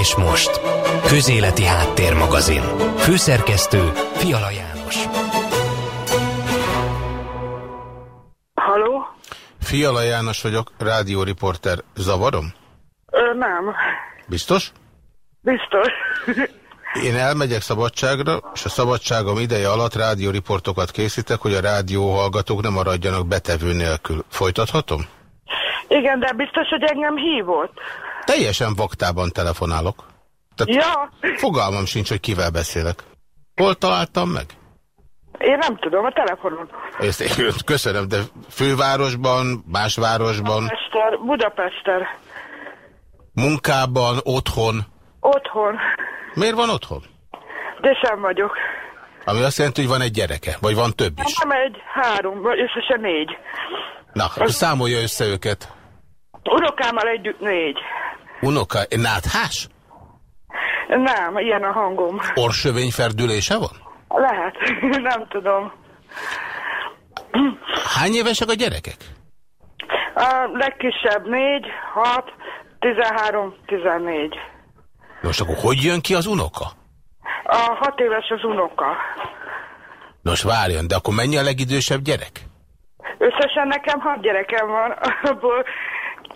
És most, Közéleti Háttérmagazin. Főszerkesztő Fiala János. Haló? Fiala János vagyok, rádióriporter. Zavarom? Ö, nem. Biztos? Biztos. Én elmegyek szabadságra, és a szabadságom ideje alatt rádióriportokat készítek, hogy a rádió hallgatók nem maradjanak betevő nélkül. Folytathatom? Igen, de biztos, hogy engem hívott. Teljesen vaktában telefonálok. Tehát Ja, fogalmam sincs, hogy kivel beszélek. Hol találtam meg? én nem tudom, a telefonon. Ezt én köszönöm, de fővárosban, más városban, Ester, Budapester. munkában, otthon. Otthon. Miért van otthon? De sem vagyok. Ami azt jelenti, hogy van egy gyereke, vagy van több is. Nem egy, három, vagy összesen négy. Na, akkor számolja össze őket. Unokámmal együtt négy. Unoka, náthás? Nem, ilyen a hangom. Orsövényferdülése van? Lehet, nem tudom. Hány évesek a gyerekek? A legkisebb négy, hat, tizenhárom, tizennégy. Most akkor hogy jön ki az unoka? A hat éves az unoka. Nos, várjon, de akkor mennyi a legidősebb gyerek? Összesen nekem hat gyerekem van, abból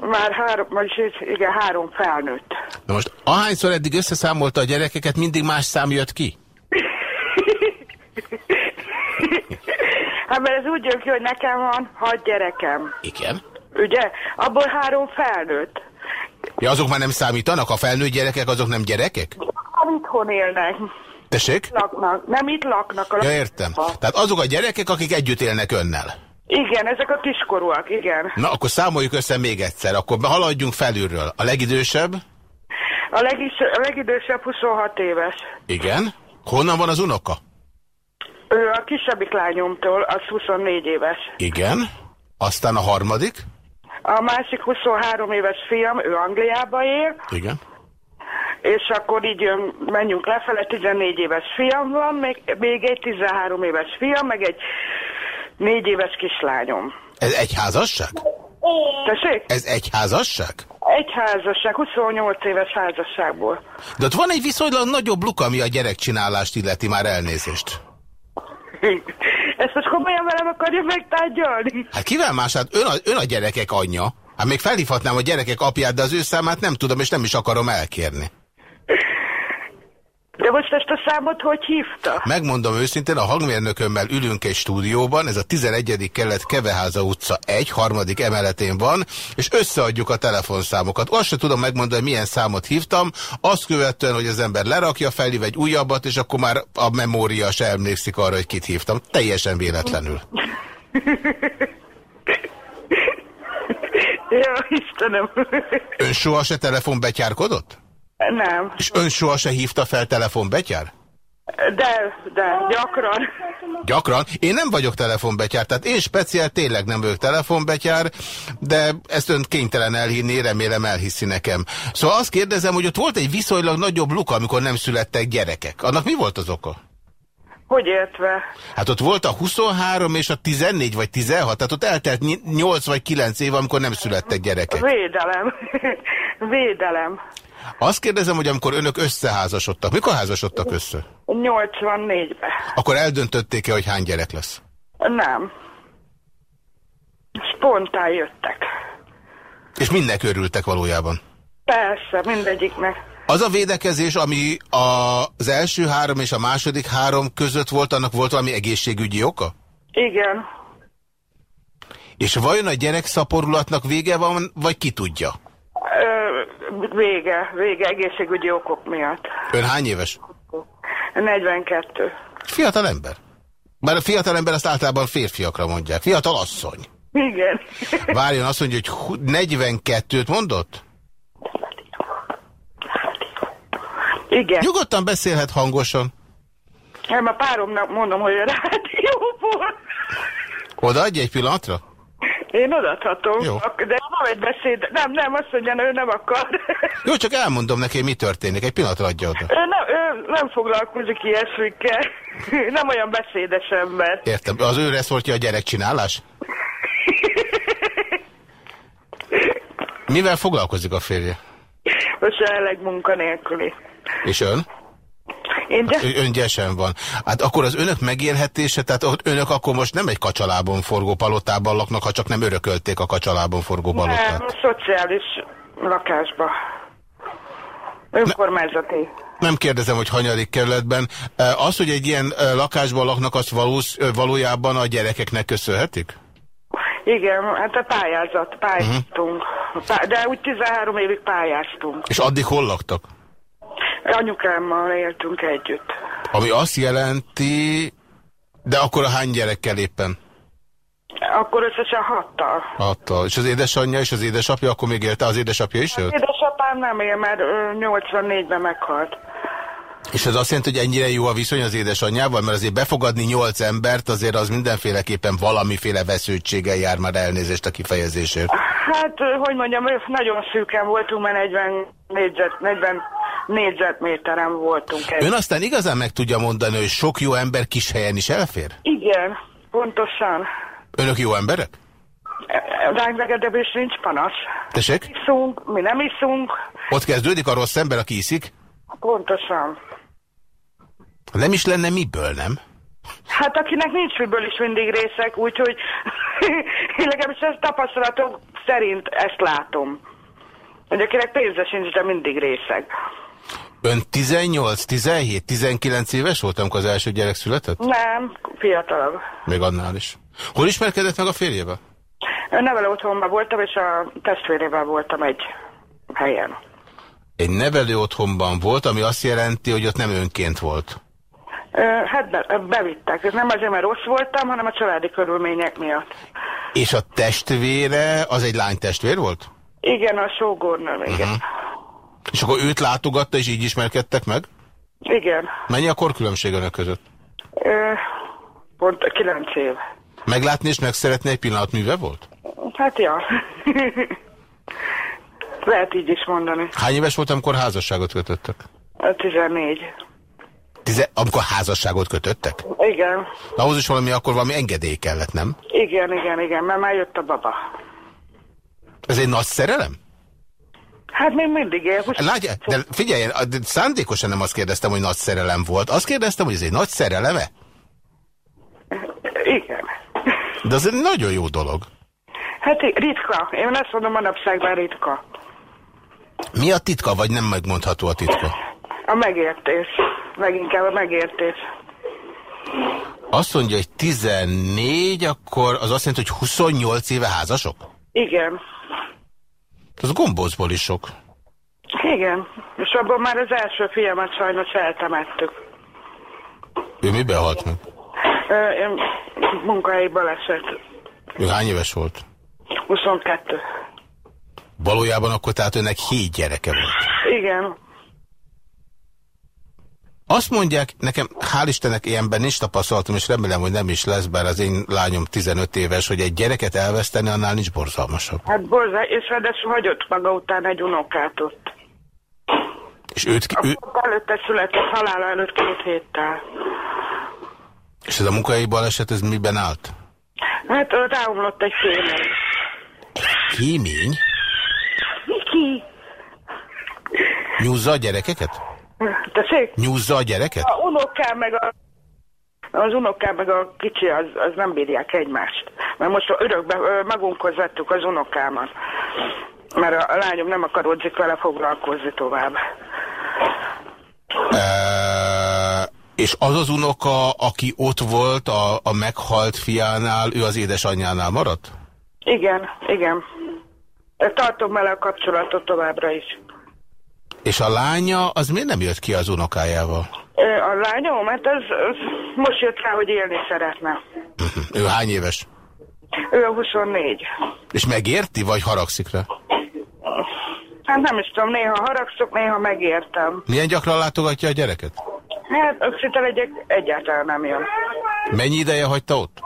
már három, vagyis igen, három felnőtt. Na most, ahányszor eddig összeszámolta a gyerekeket, mindig más szám jött ki? Hát mert ez úgy jön ki, hogy nekem van hat gyerekem. Igen. Ugye? Abból három felnőtt. Ja, azok már nem számítanak? A felnőtt gyerekek, azok nem gyerekek? Nem itthon élnek. Tessék? Laknak. Nem itt laknak. A Ja, értem. Tehát azok a gyerekek, akik együtt élnek önnel. Igen, ezek a kiskorúak, igen. Na, akkor számoljuk össze még egyszer. Akkor haladjunk felülről. A legidősebb? A, legis, a legidősebb 26 éves. Igen. Honnan van az unoka? Ő a kisebbik lányomtól, az 24 éves. Igen. Aztán a harmadik? A másik 23 éves fiam, ő Angliába él, Igen. és akkor így menjünk lefele, 14 éves fiam van, még, még egy 13 éves fiam, meg egy 4 éves kislányom. Ez egy házasság? Tessék? Ez egy házasság? Egy házasság, 28 éves házasságból. De ott van egy viszonylag nagyobb luk, ami a gyerekcsinálást illeti már elnézést. Ezt most komolyan velem akarja megtárgyalni? Hát kivel más? Hát ön a, ön a gyerekek anyja. Hát még felhívhatnám a gyerekek apját, de az ő számát nem tudom, és nem is akarom elkérni. De most ezt a számot hogy hívta? Megmondom őszintén, a hangmérnökömmel ülünk egy stúdióban, ez a 11. kelet Keveháza utca 1, harmadik emeletén van, és összeadjuk a telefonszámokat. Azt se tudom megmondani, milyen számot hívtam, azt követően, hogy az ember lerakja, felhív egy újabbat, és akkor már a memória se emlékszik arra, hogy kit hívtam. Teljesen véletlenül. Ja, Istenem. Ön soha se telefonbetyárkodott? Nem. És ön soha se hívta fel telefonbetyár? De, de, gyakran. Gyakran. Én nem vagyok telefonbetyár, tehát én speciál tényleg nem vagyok telefonbetyár, de ezt ön kénytelen elhinni, remélem elhiszi nekem. Szóval azt kérdezem, hogy ott volt egy viszonylag nagyobb luka, amikor nem születtek gyerekek. Annak mi volt az oka? Hogy értve? Hát ott volt a 23 és a 14 vagy 16, tehát ott eltelt 8 vagy 9 év, amikor nem születtek gyerekek. Védelem. Védelem. Azt kérdezem, hogy amikor önök összeházasodtak, mikor házasodtak össze? 84-ben. Akkor eldöntötték-e, hogy hány gyerek lesz? Nem. Spontán jöttek. És mindnek örültek valójában. Persze, mindegyiknek. Az a védekezés, ami az első három és a második három között volt, annak volt valami egészségügyi oka? Igen. És vajon a gyerekszaporulatnak vége van, vagy ki tudja? Vége, vége egészségügyi okok miatt. Ön hány éves? 42. Fiatal ember. Bár a fiatal ember azt általában férfiakra mondják. Fiatal asszony. Igen. Várjon, azt mondja, hogy hu- 42-t mondott? Igen. Nyugodtan beszélhet hangosan. Nem, a páromnak mondom, hogy a rádióból. Odaadja egy pillanatra? Én odaadhatom. Jó. De nem egy beszéd. Nem, nem, azt mondja, ő nem akar. Jó, csak elmondom neki, mi történik. Egy pillanatra adja oda. Ő nem, ő nem foglalkozik ilyesmikkel. Nem olyan beszédes ember. Értem. Az ő reszortja a gyerekcsinálás? Mivel foglalkozik a férje? Most jelenleg munkanélküli. És ön? Én de... Ön gyesen van. Hát akkor az önök megélhetése, tehát önök akkor most nem egy kacsalában forgó palotában laknak, ha csak nem örökölték a kacsalában forgó Nem, palotát. szociális lakásba. Önkormányzati. Nem kérdezem, hogy hanyadik kerületben. Az, hogy egy ilyen lakásban laknak, azt valós, valójában a gyerekeknek köszönhetik? Igen, hát a pályázat, pályáztunk. Pá- De úgy 13 évig pályáztunk. És addig hol laktak? Anyukámmal éltünk együtt. Ami azt jelenti... De akkor a hány gyerekkel éppen? Akkor összesen hattal. Hattal. És az édesanyja és az édesapja, akkor még élte az édesapja is élt? Édesapám nem él, mert ö, 84-ben meghalt. És ez azt jelenti, hogy ennyire jó a viszony az édesanyjával, mert azért befogadni nyolc embert, azért az mindenféleképpen valamiféle vesződtséggel jár már elnézést a kifejezésért. Hát, hogy mondjam, nagyon szűken voltunk, mert 40 négyzet, 40 négyzetméteren voltunk. Egy. Ön aztán igazán meg tudja mondani, hogy sok jó ember kis helyen is elfér? Igen, pontosan. Önök jó emberek? Ránk legedebb is nincs panasz. Tessék? Iszunk, mi nem iszunk, Ott kezdődik a rossz ember, aki iszik? pontosan. Nem is lenne miből, nem? Hát akinek nincs miből is mindig részek, úgyhogy én legalábbis ez tapasztalatok szerint ezt látom. Hogy akinek pénze sincs, de mindig részeg. Ön 18, 17, 19 éves volt, amikor az első gyerek született? Nem, fiatalabb. Még annál is. Hol ismerkedett meg a férjével? Nevelő otthonban voltam, és a testvérével voltam egy helyen. Egy nevelő otthonban volt, ami azt jelenti, hogy ott nem önként volt. Hát be, bevittek. Ez nem azért, mert rossz voltam, hanem a családi körülmények miatt. És a testvére, az egy lány testvér volt? Igen, a sógornőm, igen. Mhm. És akkor őt látogatta, és így ismerkedtek meg? Igen. Mennyi a korkülönbség önök között? Ö, pont kilenc év. Meglátni és megszeretni egy pillanat műve volt? Hát ja. Lehet így is mondani. Hány éves volt, amikor házasságot kötöttek? A 14. Tize, amikor házasságot kötöttek? Igen. De ahhoz is valami, akkor valami engedély kellett, nem? Igen, igen, igen, mert már jött a baba. Ez egy nagy szerelem? Hát még mindig él. Húsz- Látja, de figyeljen, de szándékosan nem azt kérdeztem, hogy nagy szerelem volt. Azt kérdeztem, hogy ez egy nagy szereleme? Igen. De az egy nagyon jó dolog. Hát ritka. Én azt mondom, manapságban ritka. Mi a titka, vagy nem megmondható a titka? A megértés. Leginkább a megértés. Azt mondja, hogy 14, akkor az azt jelenti, hogy 28 éve házasok? Igen. Az gombócból is sok. Igen. És abban már az első fiamat sajnos eltemettük. Ő miben halt meg? Én munkahelyi baleset. Ő hány éves volt? 22. Valójában akkor tehát önnek 7 gyereke volt. Igen. Azt mondják, nekem hál' Istennek ilyenben nincs tapasztalatom, és remélem, hogy nem is lesz, bár az én lányom 15 éves, hogy egy gyereket elveszteni, annál nincs borzalmasabb. Hát borzá, és ráadásul hagyott maga után egy unokát ott. És őt, ki- ő, előtte született halála előtt két héttel. és ez a munkahelyi baleset, ez miben állt? Hát ráomlott egy fémény. Kémény? Ki? Nyúzza a gyerekeket? Tessék? Nyúzza a gyereket? A unokám meg a... Az unokám meg a kicsi, az, az nem bírják egymást. Mert most örökbe magunkhoz vettük az unokámat. Mert a, a lányom nem akaródzik vele foglalkozni tovább. E, és az az unoka, aki ott volt a, a meghalt fiánál, ő az édesanyjánál maradt? Igen, igen. Tartom vele a kapcsolatot továbbra is. És a lánya, az miért nem jött ki az unokájával? A lányom, hát az, az most jött rá, hogy élni szeretne. Ő hány éves? Ő a 24. És megérti, vagy haragszik rá? Hát nem is tudom, néha haragszok, néha megértem. Milyen gyakran látogatja a gyereket? Hát szinte egyáltalán nem jön. Mennyi ideje hagyta ott?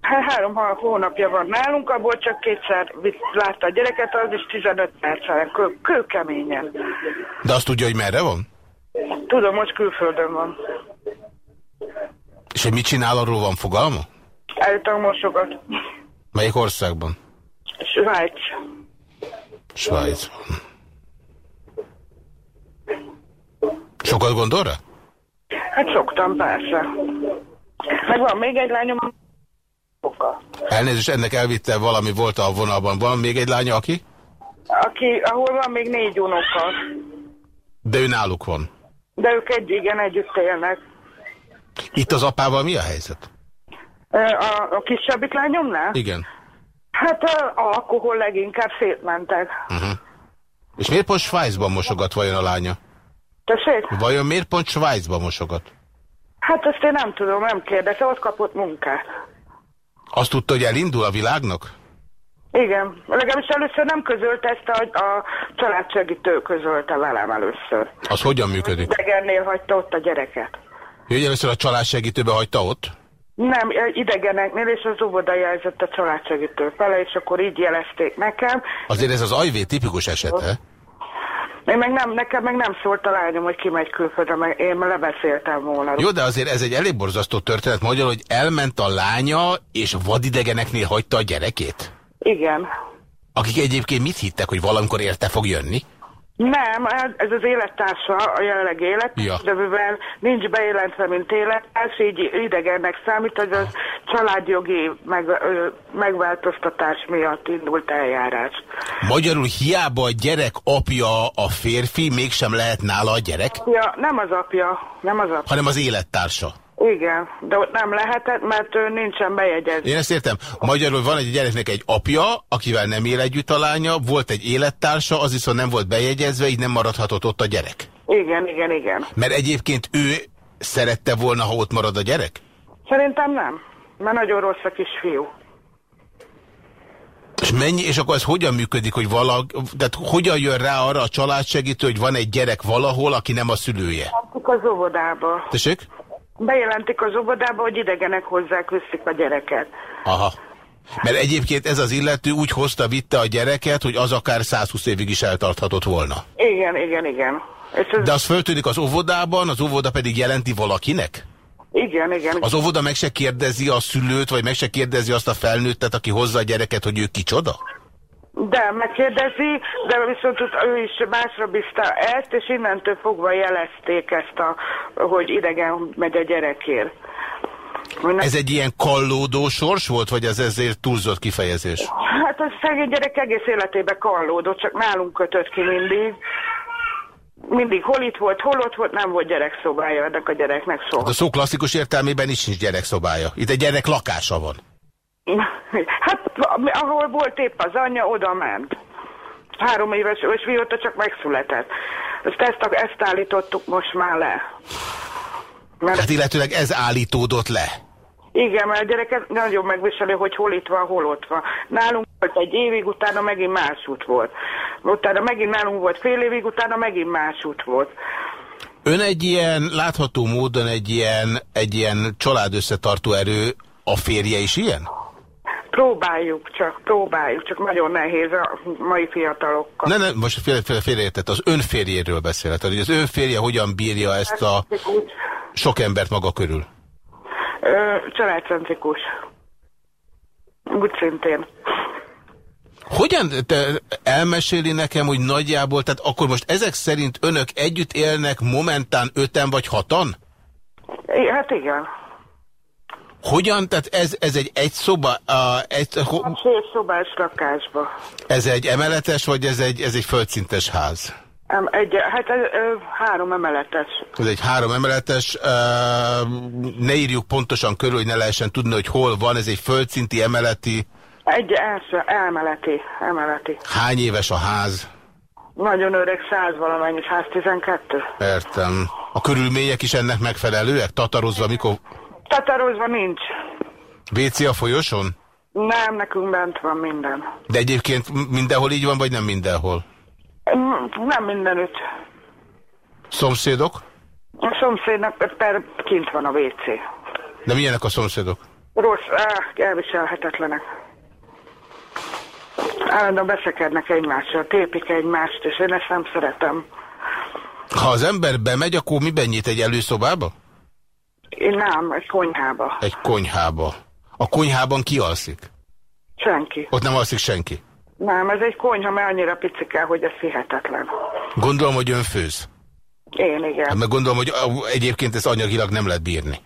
Hát három hó- hónapja van nálunk, abból csak kétszer látta a gyereket, az is 15 percen, kő, kőkeményen. De azt tudja, hogy merre van? Tudom, most külföldön van. És hogy mit csinál, arról van fogalma? Állítom mosogat. Melyik országban? Svájc. Svájcban. Sokat gondol rá? Hát szoktam, persze. Meg van még egy lányom, oka. Elnézést, ennek elvitte valami volt a vonalban. Van még egy lánya, aki? Aki, ahol van még négy unoka. De ő náluk van. De ők egy, igen, együtt élnek. Itt az apával mi a helyzet? A, a kisebbik lányomnál? Igen. Hát a alkohol leginkább szétmentek. Uh-huh. És miért pont Svájcban mosogat vajon a lánya? Tessék? Vajon miért pont Svájcban mosogat? Hát azt én nem tudom, nem kérdezte, ott kapott munkát. Azt tudta, hogy elindul a világnak? Igen, legalábbis először nem közölte ezt a, a családsegítő közölte velem először. Az hogyan működik? Idegennél hagyta ott a gyereket. Hogy először a családsegítőbe hagyta ott? Nem, idegeneknél, és az óvoda jelzett a családsegítő fele, és akkor így jelezték nekem. Azért ez az ajvé tipikus esete. Én meg nem, nekem meg nem szólt a lányom, hogy kimegy külföldre, mert én lebeszéltem volna. Jó, de azért ez egy elég borzasztó történet magyar, hogy elment a lánya, és vadidegeneknél hagyta a gyerekét? Igen. Akik egyébként mit hittek, hogy valamikor érte fog jönni? Nem, ez az élettársa, a jelenleg élet, Ja. de mivel nincs bejelentve, mint élettárs, így idegennek számít, hogy az családjogi meg, megváltoztatás miatt indult eljárás. Magyarul hiába a gyerek apja a férfi, mégsem lehet nála a gyerek, Ja, nem az apja, nem az apja. hanem az élettársa. Igen, de ott nem lehetett, mert ő nincsen bejegyezve. Én ezt értem. Magyarul van egy gyereknek egy apja, akivel nem él együtt a lánya, volt egy élettársa, az viszont nem volt bejegyezve, így nem maradhatott ott a gyerek. Igen, igen, igen. Mert egyébként ő szerette volna, ha ott marad a gyerek? Szerintem nem, mert nagyon rossz a kisfiú. És mennyi, és akkor ez hogyan működik, hogy vala, tehát hogyan jön rá arra a családsegítő, hogy van egy gyerek valahol, aki nem a szülője? Az óvodába. Tessék? Bejelentik az óvodába, hogy idegenek hozzák, viszik a gyereket. Aha. Mert egyébként ez az illető úgy hozta, vitte a gyereket, hogy az akár 120 évig is eltarthatott volna. Igen, igen, igen. Ez, De az föltűnik az óvodában, az óvoda pedig jelenti valakinek? igen, igen. Az óvoda meg se kérdezi a szülőt, vagy meg se kérdezi azt a felnőttet, aki hozza a gyereket, hogy ő kicsoda? De megkérdezi, de viszont ő is másra bízta ezt, és innentől fogva jelezték ezt, a, hogy idegen megy a gyerekért. Ez egy ilyen kallódó sors volt, vagy ez ezért túlzott kifejezés? Hát az szegény gyerek egész életében kallódott, csak nálunk kötött ki mindig. Mindig hol itt volt, hol ott volt, nem volt gyerekszobája ennek a gyereknek szó. Hát a szó klasszikus értelmében is nincs gyerekszobája. Itt egy gyerek lakása van. Hát ahol volt épp az anyja, oda ment. Három éves, és mióta csak megszületett. Ezt, ezt, ezt állítottuk most már le. Mert Hát illetőleg ez állítódott le. Igen, mert a gyerek nagyon megviseli, hogy hol itt van, hol ott van. Nálunk volt egy évig, utána megint más út volt. Utána megint nálunk volt fél évig, utána megint más út volt. Ön egy ilyen, látható módon egy ilyen, egy ilyen családösszetartó erő, a férje is ilyen? Próbáljuk csak, próbáljuk, csak nagyon nehéz a mai fiatalokkal. Ne, ne, most fél, fél, félreértett, az ön férjéről beszélt. Hogy az ön férje hogyan bírja ezt a sok embert maga körül? családcentrikus. Úgy szintén. Hogyan te elmeséli nekem, hogy nagyjából, tehát akkor most ezek szerint önök együtt élnek momentán öten vagy hatan? I- Hát igen. Hogyan, tehát ez, ez egy egy szoba, a, egy, ho, Sőt, szobás lakásba. ez egy emeletes, vagy ez egy, ez egy földszintes ház? Egy, hát ö, három emeletes. Ez egy három emeletes, ne írjuk pontosan körül, hogy ne lehessen tudni, hogy hol van, ez egy földszinti emeleti, Egy első, emeleti, emeleti. hány éves a ház? Nagyon öreg, száz valamennyi, 112. Értem. A körülmények is ennek megfelelőek? Tatarozva, mikor Tatározva nincs. WC a folyosón? Nem, nekünk bent van minden. De egyébként mindenhol így van, vagy nem mindenhol? Mm, Nem mindenütt. Szomszédok? A szomszédnak per kint van a WC. De milyenek a szomszédok? Rossz, áh, elviselhetetlenek. Állandóan beszekednek egymással, tépik egymást, és én ezt nem szeretem. Ha az ember bemegy, akkor miben nyit egy előszobába? Én nem, egy konyhába. Egy konyhába. A konyhában ki alszik? Senki. Ott nem alszik senki. Nem, ez egy konyha, mert annyira picike, hogy ez hihetetlen. Gondolom, hogy ön főz. Én igen. Hát meg gondolom, hogy egyébként ez anyagilag nem lehet bírni.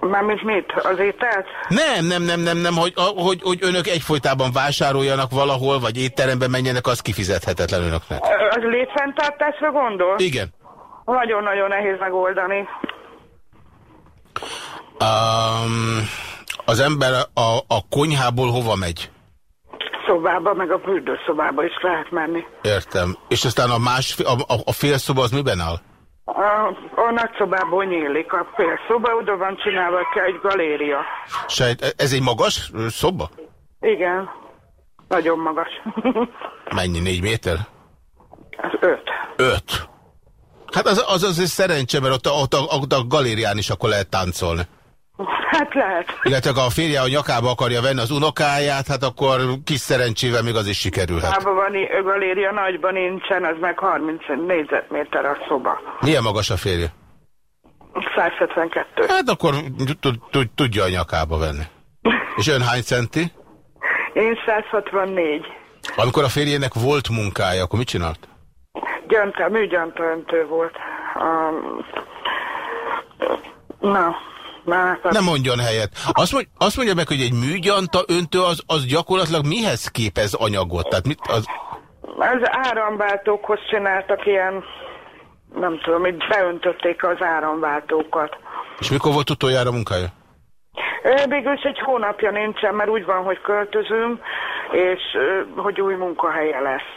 Mármint mit? Az ételt? Nem, nem, nem, nem, nem, hogy, hogy, hogy önök egyfolytában vásároljanak valahol, vagy étterembe menjenek, az kifizethetetlen önöknek. Az létfenntartásra gondol? Igen. Nagyon-nagyon nehéz megoldani. Um, az ember a, a konyhából hova megy? Szobába, meg a fürdőszobába is lehet menni. Értem. És aztán a, más, a, a, a félszoba az miben áll? A, a nagyszobából nyílik a félszoba, oda van csinálva egy galéria. Sejt, ez egy magas szoba? Igen, nagyon magas. Mennyi, négy méter? Az öt. Öt. Hát az az, az szerencse, mert ott, ott, ott a galérián is akkor lehet táncolni. Hát lehet. Illetve ha a férje a nyakába akarja venni az unokáját, hát akkor kis szerencsével még az is sikerülhet. Hában van a galéria, nagyban nincsen, az meg 30 négyzetméter a szoba. Milyen magas a férje? 172. Hát akkor tudja a nyakába venni. És ön hány centi? Én 164. Amikor a férjének volt munkája, akkor mit csinált? Gyönte, műgyönte öntő volt. Um, na, nem mondjon helyet. Azt, mond, azt mondja meg, hogy egy műgyanta öntő az, az gyakorlatilag mihez képez anyagot? Tehát mit az... Az áramváltókhoz csináltak ilyen, nem tudom, hogy beöntötték az áramváltókat. És mikor volt utoljára munkája? Végül egy hónapja nincsen, mert úgy van, hogy költözünk, és hogy új munkahelye lesz.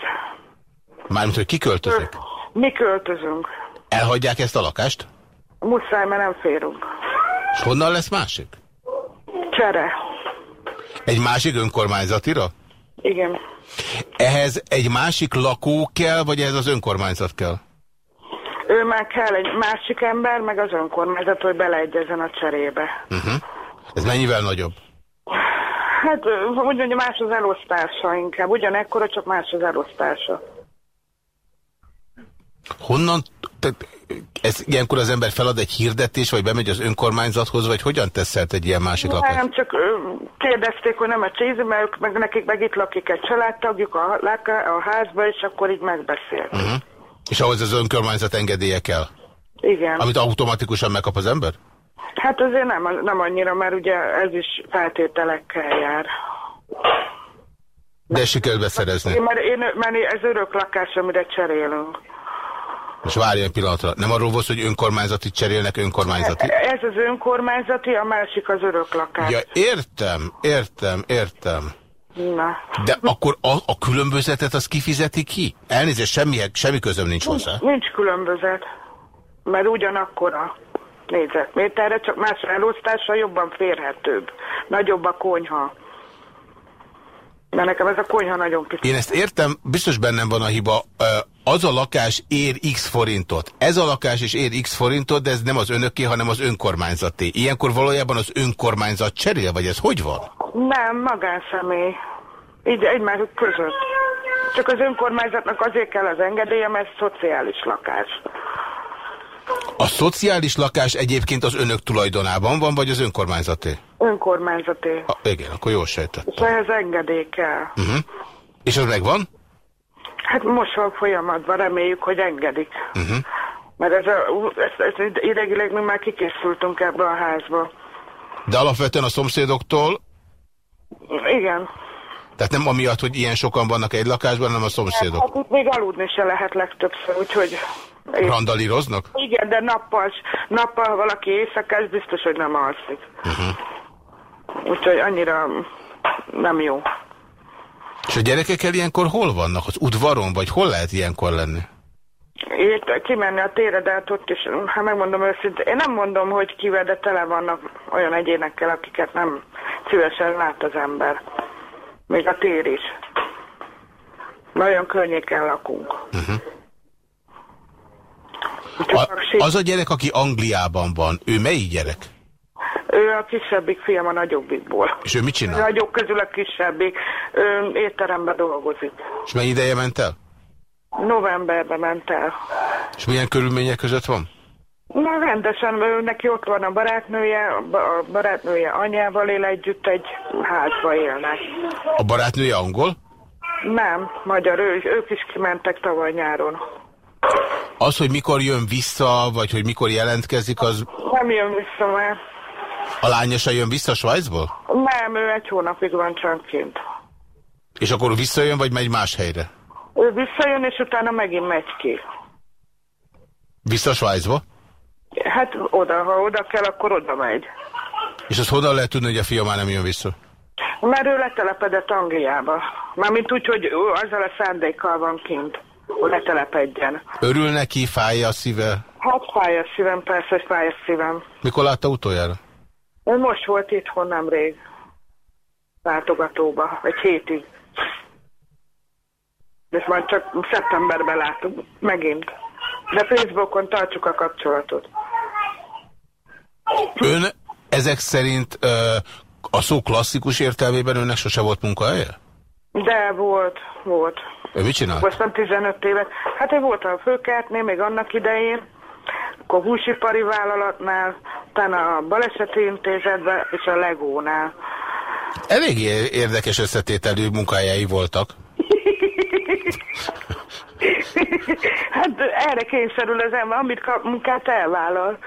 Mármint, hogy ki költözik? Mi költözünk. Elhagyják ezt a lakást? Muszáj, mert nem férünk. És honnan lesz másik? Csere. Egy másik önkormányzatira? Igen. Ehhez egy másik lakó kell, vagy ez az önkormányzat kell? Ő már kell egy másik ember, meg az önkormányzat, hogy beleegyezzen a cserébe. Uh -huh. Ez mennyivel nagyobb? Hát, hogy mondja, más az elosztása inkább. Ugyanekkora, csak más az elosztása. Honnan, tehát ez ilyenkor az ember felad egy hirdetés, vagy bemegy az önkormányzathoz, vagy hogyan teszelt egy ilyen másik lakást? Nem, csak kérdezték, hogy nem a csézi, mert ők, meg nekik meg itt lakik egy családtagjuk a, a házba, és akkor így megbeszél. Uh mhm. -huh. És ahhoz az önkormányzat engedélye kell? Igen. Amit automatikusan megkap az ember? Hát azért nem, nem annyira, mert ugye ez is feltételekkel jár. De sikerül beszerezni? Én, mert, én, mert ez örök lakás, amire cserélünk. És várj egy pillanatra. Nem arról volt, hogy önkormányzati cserélnek önkormányzati? Ez az önkormányzati, a másik az öröklakás. Ja, értem, értem, értem. Na. De akkor a, a különbözetet az kifizeti ki? Elnézést, semmi, semmi közöm nincs hozzá. Nincs különbözet, mert ugyanakkor a négyzetméterre, csak más elosztása jobban férhetőbb. Nagyobb a konyha. De nekem ez a konyha nagyon kicsi. Én ezt értem, biztos bennem van a hiba. Az a lakás ér x forintot. Ez a lakás is ér x forintot, de ez nem az önöké, hanem az önkormányzaté. Ilyenkor valójában az önkormányzat cserél, vagy ez hogy van? Nem, magánszemély. Így egymás között. Csak az önkormányzatnak azért kell az engedélye, mert szociális lakás. A szociális lakás egyébként az önök tulajdonában van, vagy az önkormányzaté? Önkormányzaté. A, igen, akkor jól sejtettem. És ehhez engedély kell. Uh -huh. És az megvan? Hát most van folyamatban, reméljük, hogy engedik. Uh -huh. Mert ez, a, ez, ez idegileg mi már kikészültünk ebbe a házba. De alapvetően a szomszédoktól? Igen. Tehát nem amiatt, hogy ilyen sokan vannak egy lakásban, hanem a szomszédok? Hát, hát még aludni se lehet legtöbbször, úgyhogy... Randalíroznak? Igen, de nappal, nappal ha valaki éjszakás, biztos, hogy nem alszik. Uh -huh. Úgyhogy annyira nem jó. És a gyerekekkel ilyenkor hol vannak? Az udvaron, vagy hol lehet ilyenkor lenni? Itt kimenni a tére, de hát ott is, ha megmondom őszintén, én nem mondom, hogy kivel, de tele vannak olyan egyénekkel, akiket nem szívesen lát az ember. Még a tér is. Nagyon környéken lakunk. Uh -huh. A, az a gyerek, aki Angliában van, ő melyik gyerek? Ő a kisebbik fiam a nagyobbikból. És ő mit csinál? A nagyobb közül a kisebbik. Étteremben dolgozik. És mennyi ideje ment el? Novemberben ment el. És milyen körülmények között van? Na rendesen, neki ott van a barátnője, a barátnője anyával él együtt, egy házba élnek. A barátnője angol? Nem, magyar, ő, ők is kimentek tavaly nyáron. Az, hogy mikor jön vissza, vagy hogy mikor jelentkezik, az Nem jön vissza már. a lányosa jön vissza Svájcból? Nem, ő egy hónapig van csak kint. És akkor visszajön, vagy megy más helyre? Ő visszajön, és utána megint megy ki. Vissza Svájcba? Hát oda, ha oda kell, akkor oda megy. És azt honnan lehet tudni, hogy a fia már nem jön vissza? Mert ő letelepedett Angliába. Mármint úgy, hogy azzal a szándékkal van kint, hogy letelepedjen. Örül neki, fájja a szíve? Hát fáj a szívem, persze, hogy fáj a szívem. Mikor látta utoljára? Ő most volt itthon nemrég. Látogatóba, egy hétig. És majd csak szeptemberben látunk, megint. De Facebookon tartsuk a kapcsolatot. Ön ezek szerint ö, a szó klasszikus értelmében önnek sose volt munkahelye? De volt, volt. Ő mit csinált? Hoztam 15 évet. Hát én voltam a főkertnél még annak idején, akkor húsipari vállalatnál, utána a baleseti intézetben és a Legónál. Elég érdekes összetételű munkahelyei voltak. Hát erre kényszerül az ember, amit kap, munkát elvállal.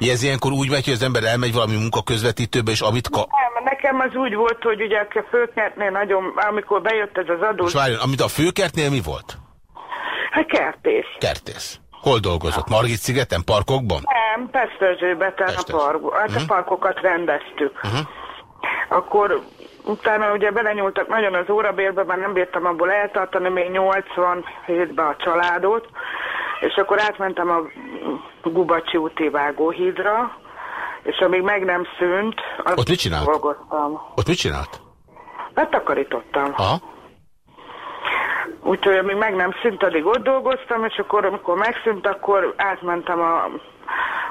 Ez ilyenkor úgy megy, hogy az ember elmegy valami munkaközvetítőbe, és amit ka... Nem, nekem az úgy volt, hogy ugye a főkertnél nagyon, amikor bejött ez az adó, Most várjon, amit a főkertnél mi volt? hát kertész. Kertész. Hol dolgozott? Margit szigeten, parkokban? Nem, Pesztőzőbe, tehát a, park, hát a parkokat rendeztük. Mhm. Akkor utána ugye belenyúltak nagyon az órabérbe, már nem bírtam abból eltartani, még 87-ben a családot, és akkor átmentem a Gubacsi úti vágóhídra, és amíg meg nem szűnt, azt Ott mit csinált? dolgoztam. Ott mit csinált? Hát takarítottam. Aha. Úgyhogy amíg meg nem szűnt, addig ott dolgoztam, és akkor amikor megszűnt, akkor átmentem a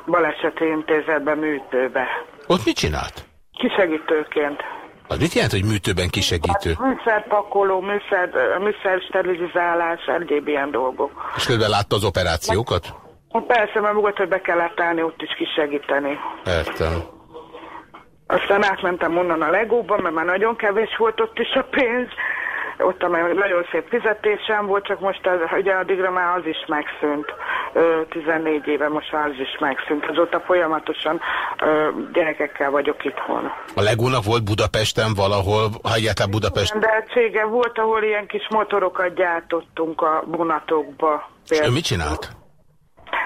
baleseti intézetbe, műtőbe. Ott mit csinált? Kisegítőként. Az mit jelent, hogy műtőben kisegítő? Műszerpakoló, műszer, műszer sterilizálás, egyéb ilyen dolgok. És közben látta az operációkat? Hát Persze, mert volt, hogy be kellett állni ott is kisegíteni. Értem. Aztán átmentem onnan a Legóba, mert már nagyon kevés volt ott is a pénz. Ott amely nagyon szép fizetésem volt, csak most az, ugye addigra már az is megszűnt. Ö, 14 éve most az is megszűnt. Azóta folyamatosan gyerekekkel vagyok itthon. A Legónak volt Budapesten valahol, ha egyáltalán Budapest... De cége volt, ahol ilyen kis motorokat gyártottunk a vonatokba. Ő mit csinált?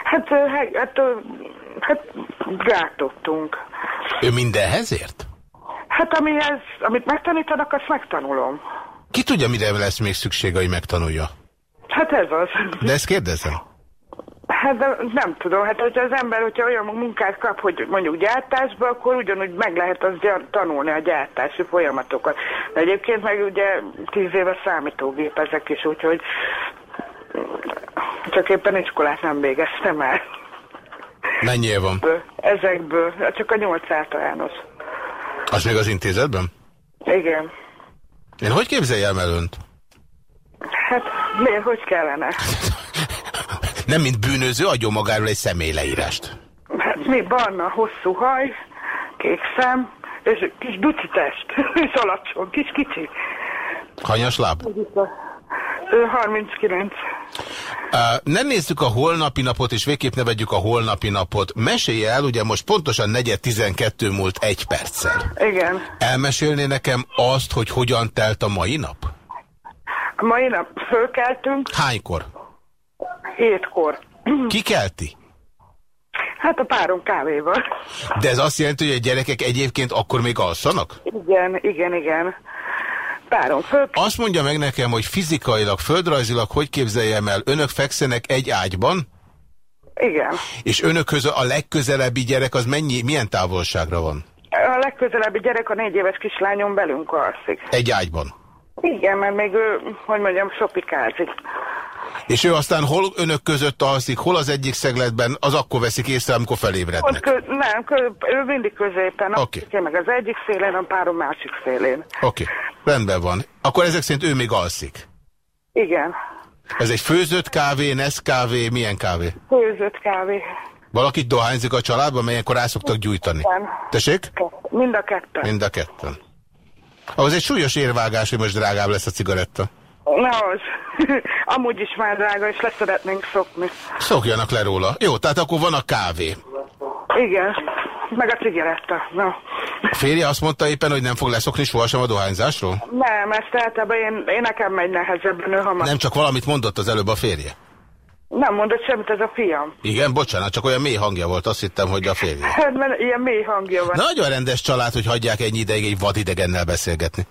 Hát, hát, hát, hát gyártottunk. Ő mindenhez ért? Hát amihez, amit megtanítanak, azt megtanulom. Ki tudja, mire lesz még szüksége, hogy megtanulja? Hát ez az. De ezt kérdezem. Hát de nem tudom, hát hogyha az ember, hogyha olyan munkát kap, hogy mondjuk gyártásba, akkor ugyanúgy meg lehet az tanulni a gyártási folyamatokat. De egyébként meg ugye tíz éve számítógép ezek is, úgyhogy csak éppen iskolát nem végeztem el. Mennyi van? Ezekből, csak a nyolc általános. Az még az intézetben? Igen. Én hogy képzeljem el önt? Hát miért, hogy kellene? Nem mint bűnöző, adjon magáról egy személyleírást. Hát mi, barna, hosszú haj, kék szem, és kis duci test, és alacsony, kis kicsi. Hanyas láb? Ő 39. Uh, nem nézzük a holnapi napot, és végképp ne vegyük a holnapi napot. Mesélj el, ugye most pontosan 4.12 múlt egy perccel. Igen. Elmesélné nekem azt, hogy hogyan telt a mai nap? A mai nap fölkeltünk, Hánykor? Hétkor. Ki kelti? Hát a párom kávéval. De ez azt jelenti, hogy a gyerekek egyébként akkor még alszanak? Igen, igen, igen. Párom föl. Azt mondja meg nekem, hogy fizikailag, földrajzilag hogy képzeljem el, önök fekszenek egy ágyban, Igen. és önökhöz a legközelebbi gyerek az mennyi, milyen távolságra van? A legközelebbi gyerek, a négy éves kislányom belünk alszik. Egy ágyban. Igen, mert még ő, hogy mondjam, sopikázik. És ő aztán hol önök között alszik, hol az egyik szegletben, az akkor veszik észre, amikor Ott felébrednek. kö, nem, kö, ő mindig középen, Oké. okay. én meg az egyik szélén, a párom másik szélén. Oké, rendben van. Akkor ezek szerint ő még alszik. Igen. Ez egy főzött kávé, Neskávé, milyen kávé? Főzött kávé. Valaki dohányzik a családban, melyenkor rá szoktak gyújtani. Igen. Tessék? Mind a ketten. Mind a ketten. Ahhoz egy súlyos érvágás, hogy most drágább lesz a cigaretta. Na az. Amúgy is már drága, és leszeretnénk szokni. Szokjanak le róla. Jó, tehát akkor van a kávé. Igen. Meg a cigaretta. Na. A férje azt mondta éppen, hogy nem fog leszokni sohasem a dohányzásról? Nem, ezt általában én, én nekem megy nehezebben, ő hamar. Nem csak valamit mondott az előbb a férje? Nem mondott semmit, ez a fiam. Igen, bocsánat, csak olyan mély hangja volt, azt hittem, hogy a férje. Hát, mert ilyen mély hangja van. Nagyon rendes család, hogy hagyják ennyi ideig egy vadidegennel beszélgetni.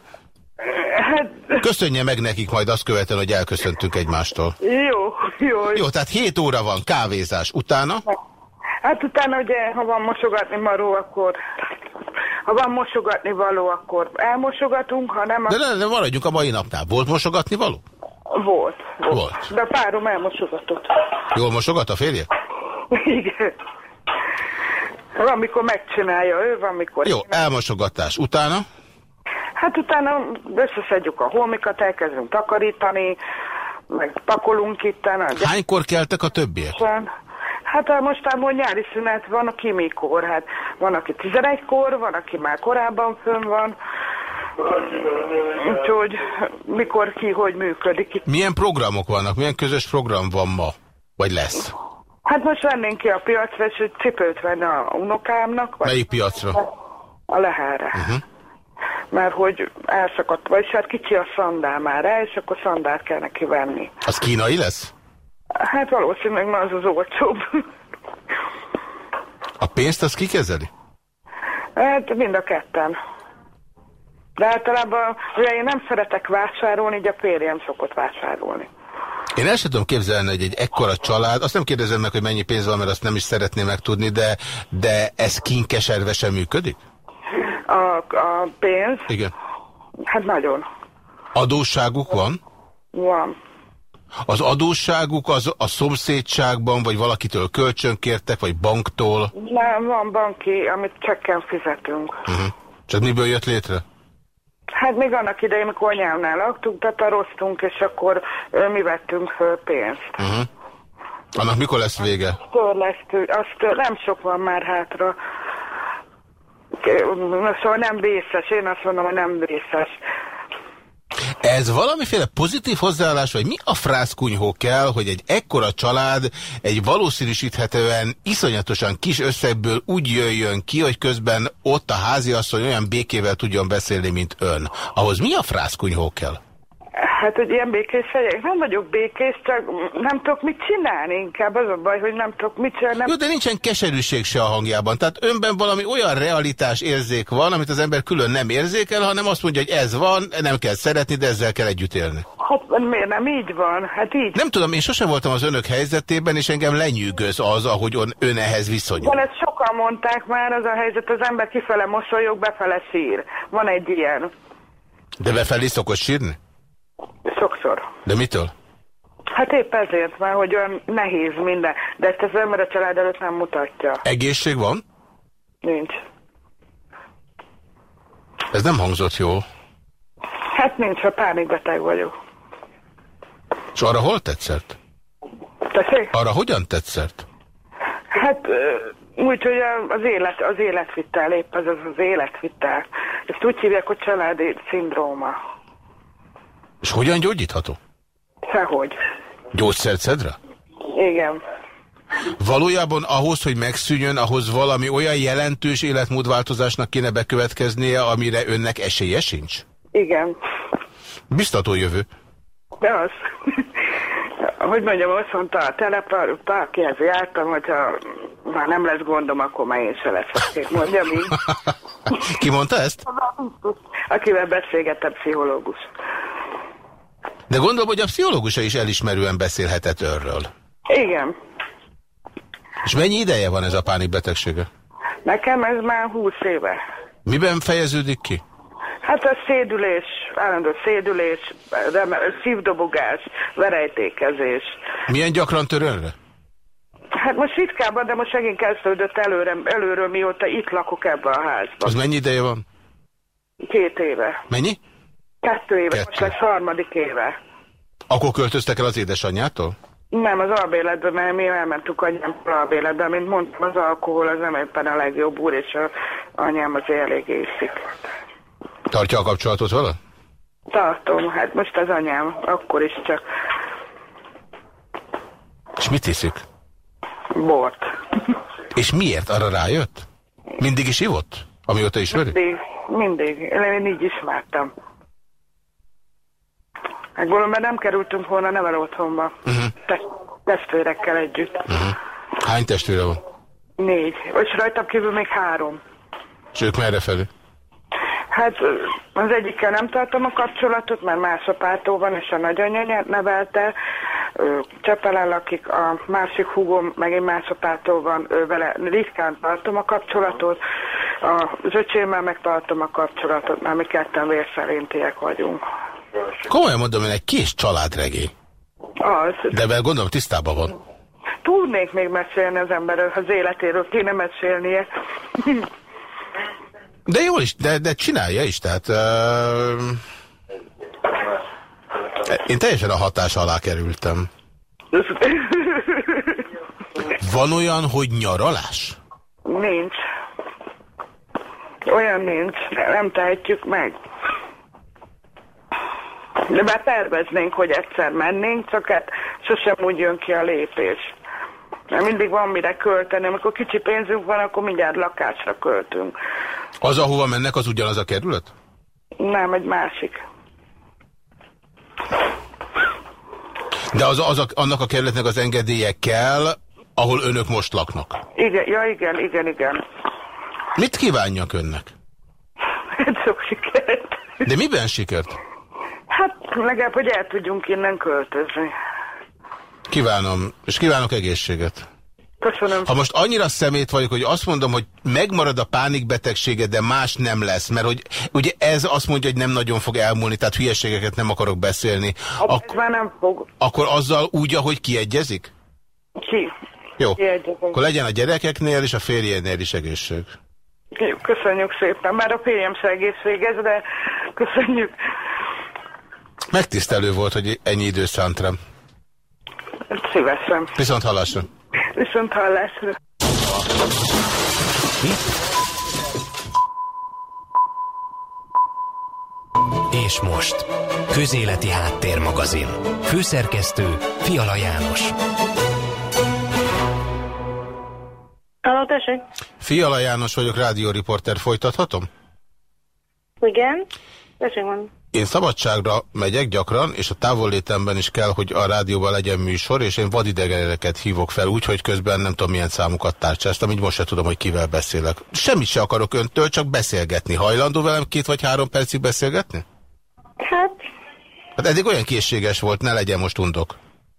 Hát, Köszönje meg nekik majd azt követően, hogy elköszöntünk egymástól. jó, jó. Jó, tehát 7 óra van, kávézás. Utána? Hát utána ugye, ha van mosogatni maró, akkor... Ha van mosogatni való, akkor elmosogatunk, ha nem, De ne, ne maradjunk a mai napnál. Volt mosogatni való? Volt, volt. Volt. De a párom elmosogatott. Jól mosogat a férje? Igen. Van, mikor megcsinálja ő, van, mikor... Jó, én. elmosogatás. Utána? Hát utána összeszedjük a holmikat, elkezdünk takarítani, meg pakolunk itt. Hánykor keltek a többiek? Hát a mostában nyári szünet van, aki mikor? Hát van, aki 11-kor, van, aki már korábban fönn van. Úgyhogy mikor ki, hogy működik itt. Milyen programok vannak? Milyen közös program van ma? Vagy lesz? Hát most vennénk ki a piacra, és egy cipőt venne a unokámnak. Vagy Melyik piacra? A leherre. Uh-huh. Mert hogy elszakadt, vagyis hát kicsi a szandál már el, és akkor szandált kell neki venni. Az kínai lesz? Hát valószínűleg már az az olcsóbb. A pénzt az kikezeli? Hát mind a ketten. De általában, ugye én nem szeretek vásárolni, így a férjem szokott vásárolni. Én el sem tudom képzelni, hogy egy ekkora család, azt nem kérdezem meg, hogy mennyi pénz van, mert azt nem is szeretném megtudni, de, de ez kinkeserve sem működik? A, a pénz, Igen. hát nagyon Adósságuk van? van. Az adósságuk az a szomszédságban, vagy valakitől kölcsönkértek, vagy banktól? Nem, van banki, amit csökken fizetünk. Uh-huh. Csak miből jött létre? Hát még annak idején, amikor anyámnál laktunk, tataroztunk, és akkor ö, mi vettünk föl pénzt. Uh-huh. Annak mikor lesz vége? Törlesztő, azt nem sok van már hátra. Szóval nem vészes, én azt mondom, hogy nem vészes. Ez valamiféle pozitív hozzáállás, vagy mi a frászkunyhó kell, hogy egy ekkora család egy valószínűsíthetően iszonyatosan kis összegből úgy jöjjön ki, hogy közben ott a háziasszony olyan békével tudjon beszélni, mint ön. Ahhoz mi a frászkunyhó kell? Hát, hogy ilyen békés legyek. Nem vagyok békés, csak nem tudok mit csinálni inkább. Az a baj, hogy nem tudok mit csinálni. Jó, de nincsen keserűség se a hangjában. Tehát önben valami olyan realitás érzék van, amit az ember külön nem érzékel, hanem azt mondja, hogy ez van, nem kell szeretni, de ezzel kell együtt élni. Hát miért nem így van? Hát így. Nem tudom, én sosem voltam az önök helyzetében, és engem lenyűgöz az, ahogy ön, ön ehhez viszonyul. Van, ezt sokan mondták már, az a helyzet, az ember kifele mosolyog, befele sír. Van egy ilyen. De befelé szokott sírni? Sokszor. De mitől? Hát épp ezért, mert hogy olyan nehéz minden. De ezt az ember a család előtt nem mutatja. Egészség van? Nincs. Ez nem hangzott jól. Hát nincs, ha pánikbeteg vagyok. És arra hol tetszett? Tessék? Arra hogyan tetszett? Hát úgy, hogy az, élet, az életvitel, épp az az, az életvitel. Ezt úgy hívják, hogy családi szindróma. És hogyan gyógyítható? Sehogy. Gyógyszert szedre? Igen. Valójában ahhoz, hogy megszűnjön, ahhoz valami olyan jelentős életmódváltozásnak kéne bekövetkeznie, amire önnek esélye sincs? Igen. Biztató jövő. De az. hogy mondjam, azt mondta a telepalutta, akihez jártam, hogyha már nem lesz gondom, akkor már én se leszek. Mondjam így. Ki mondta ezt? Akivel beszélgettem, pszichológus. De gondolom, hogy a pszichológusa is elismerően beszélhetett önről. Igen. És mennyi ideje van ez a pánikbetegsége? Nekem ez már húsz éve. Miben fejeződik ki? Hát a szédülés, állandó szédülés, szívdobogás, verejtékezés. Milyen gyakran tör önre? Hát most ritkábban, de most megint kezdődött előre, előről, mióta itt lakok ebben a házban. Az mennyi ideje van? Két éve. Mennyi? Kettő éve, Kettő. most lesz harmadik éve. Akkor költöztek el az édesanyjától? Nem, az albéletben, mert mi elmentünk anyámtól albéletbe. Mint mondtam, az alkohol az nem éppen a legjobb úr, és a anyám azért elég észik. Tartja a kapcsolatot vele? Tartom, hát most az anyám, akkor is csak És mit iszik? bort. És miért arra rájött? Mindig is ivott? Amióta ismeri? Mindig, mindig. Én így ismertem. Hát mert nem kerültünk volna nevel otthonba. Uh-huh. Te testvérekkel együtt. Uh-huh. Hány testvére van? Négy. És rajtam kívül még három. És ők merre felé? Hát az egyikkel nem tartom a kapcsolatot, mert más apától van, és a nagyanyja nevelte. Csepelen lakik, a másik húgom megint más apától van, ő vele ritkán tartom a kapcsolatot. Az öcsémmel megtartom a kapcsolatot, mert mi ketten vérszerintiek vagyunk. Komolyan mondom, én egy kis családregény. Az. De vel gondolom tisztában van. Tudnék még mesélni az emberről, az életéről kéne mesélnie. De jól is, de, de csinálja is, tehát... Uh, én teljesen a hatás alá kerültem. Van olyan, hogy nyaralás? nincs. Olyan nincs, nem tehetjük meg. De már terveznénk, hogy egyszer mennénk, csak hát sosem úgy jön ki a lépés. Mert mindig van mire költeni. Amikor kicsi pénzünk van, akkor mindjárt lakásra költünk. Az, ahova mennek, az ugyanaz a kerület? Nem, egy másik. De az, az a, annak a kerületnek az engedélye kell, ahol önök most laknak. Igen, ja igen, igen, igen. Mit kívánjak önnek? Sok sikert. De miben sikert? Hát legalább, hogy el tudjunk innen költözni. Kívánom, és kívánok egészséget. Köszönöm. Ha most annyira szemét vagyok, hogy azt mondom, hogy megmarad a pánikbetegsége, de más nem lesz, mert hogy ugye ez azt mondja, hogy nem nagyon fog elmúlni, tehát hülyeségeket nem akarok beszélni. Ak Ak már nem fog. akkor azzal úgy, ahogy kiegyezik? Ki? Jó. Kiegyezünk. Akkor legyen a gyerekeknél és a férjénél is egészség. Jó, Köszönjük szépen. Már a férjem se egész végez, de köszönjük. Megtisztelő volt, hogy ennyi idő szánt rám. Szívesen. Viszont hallásra. Viszont hallásra. És most, Közéleti Háttérmagazin. Főszerkesztő Fiala János. Halló, tessék? Fiala János vagyok, rádióriporter, folytathatom? Igen? Tessék mondani. Én szabadságra megyek gyakran, és a távollétemben is kell, hogy a rádióban legyen műsor, és én vadidegeneket hívok fel úgy, hogy közben nem tudom milyen számokat tárcsáztam, így most se tudom, hogy kivel beszélek. Semmit se akarok öntől, csak beszélgetni. Hajlandó velem két vagy három percig beszélgetni? Hát, Hát eddig olyan készséges volt, ne legyen most undok.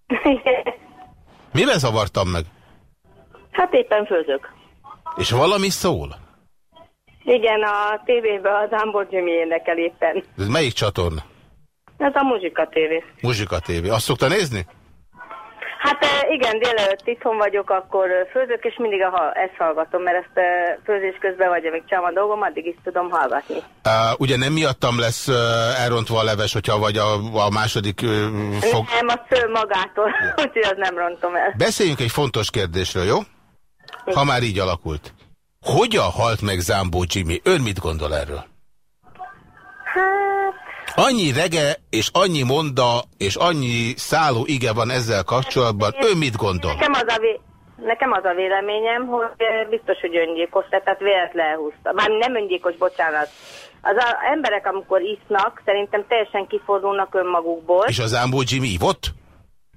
Miben zavartam meg? hát éppen főzök. És valami szól? Igen, a tévében az Ámbor Jimmy énekel éppen. Ez melyik csatorna? Ez a muzsika tévé. Muzsika TV. Azt szokta nézni? Hát eh, igen, délelőtt itthon vagyok, akkor eh, főzök, és mindig a, ezt hallgatom, mert ezt eh, főzés közben vagy, amíg csinálom a dolgom, addig is tudom hallgatni. Uh, ugye nem miattam lesz elrontva a leves, hogyha vagy a, a második uh, fog... Nem, a sző magától, úgyhogy az nem rontom el. Beszéljünk egy fontos kérdésről, jó? Ha már így alakult. Hogyan halt meg Zámbó Jimmy? Ön mit gondol erről? Hát, Annyi rege, és annyi monda, és annyi szálló ige van ezzel kapcsolatban. Ön mit gondol? nekem az a, vé- nekem az a véleményem, hogy biztos, hogy öngyilkos, tehát véletlen elhúzta. Már nem öngyilkos, bocsánat. Az a, emberek, amikor isznak, szerintem teljesen kifordulnak önmagukból. És az Zámbó Jimmy ivott?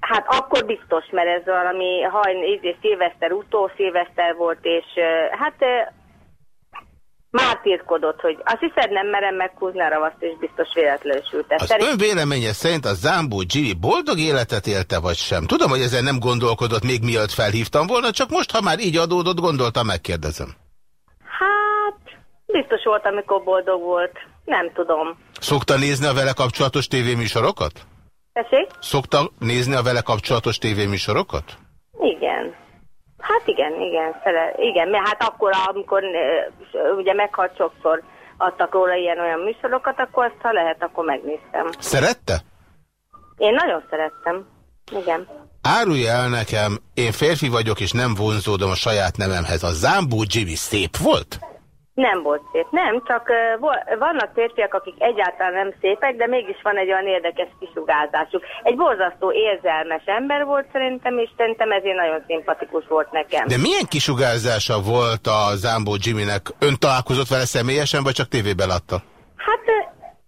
Hát akkor biztos, mert ez valami haj, ízé, szilveszter utó, szilveszter volt, és hát mártírkodott, hogy azt hiszed nem merem meghúzni a ravaszt, és biztos véletlenül sült. Az szerint- ön véleménye szerint a Zámbó Jimmy boldog életet élte, vagy sem? Tudom, hogy ezen nem gondolkodott még mielőtt felhívtam volna, csak most, ha már így adódott, gondoltam, megkérdezem. Hát, biztos volt, amikor boldog volt. Nem tudom. Szokta nézni a vele kapcsolatos tévéműsorokat? Tessék? Szokta nézni a vele kapcsolatos tévéműsorokat? Igen. Hát igen, igen, szere, igen, mert hát akkor, amikor ugye meghalt sokszor adtak róla ilyen-olyan műsorokat, akkor azt, ha lehet, akkor megnéztem. Szerette? Én nagyon szerettem. Igen. Árulja el nekem, én férfi vagyok, és nem vonzódom a saját nememhez. A Zámbó Jimmy szép volt? Nem volt szép, nem, csak vannak férfiak, akik egyáltalán nem szépek, de mégis van egy olyan érdekes kisugárzásuk. Egy borzasztó érzelmes ember volt szerintem, és szerintem ezért nagyon szimpatikus volt nekem. De milyen kisugárzása volt a Zámbó Jimmynek? Ön találkozott vele személyesen, vagy csak tévében látta? Hát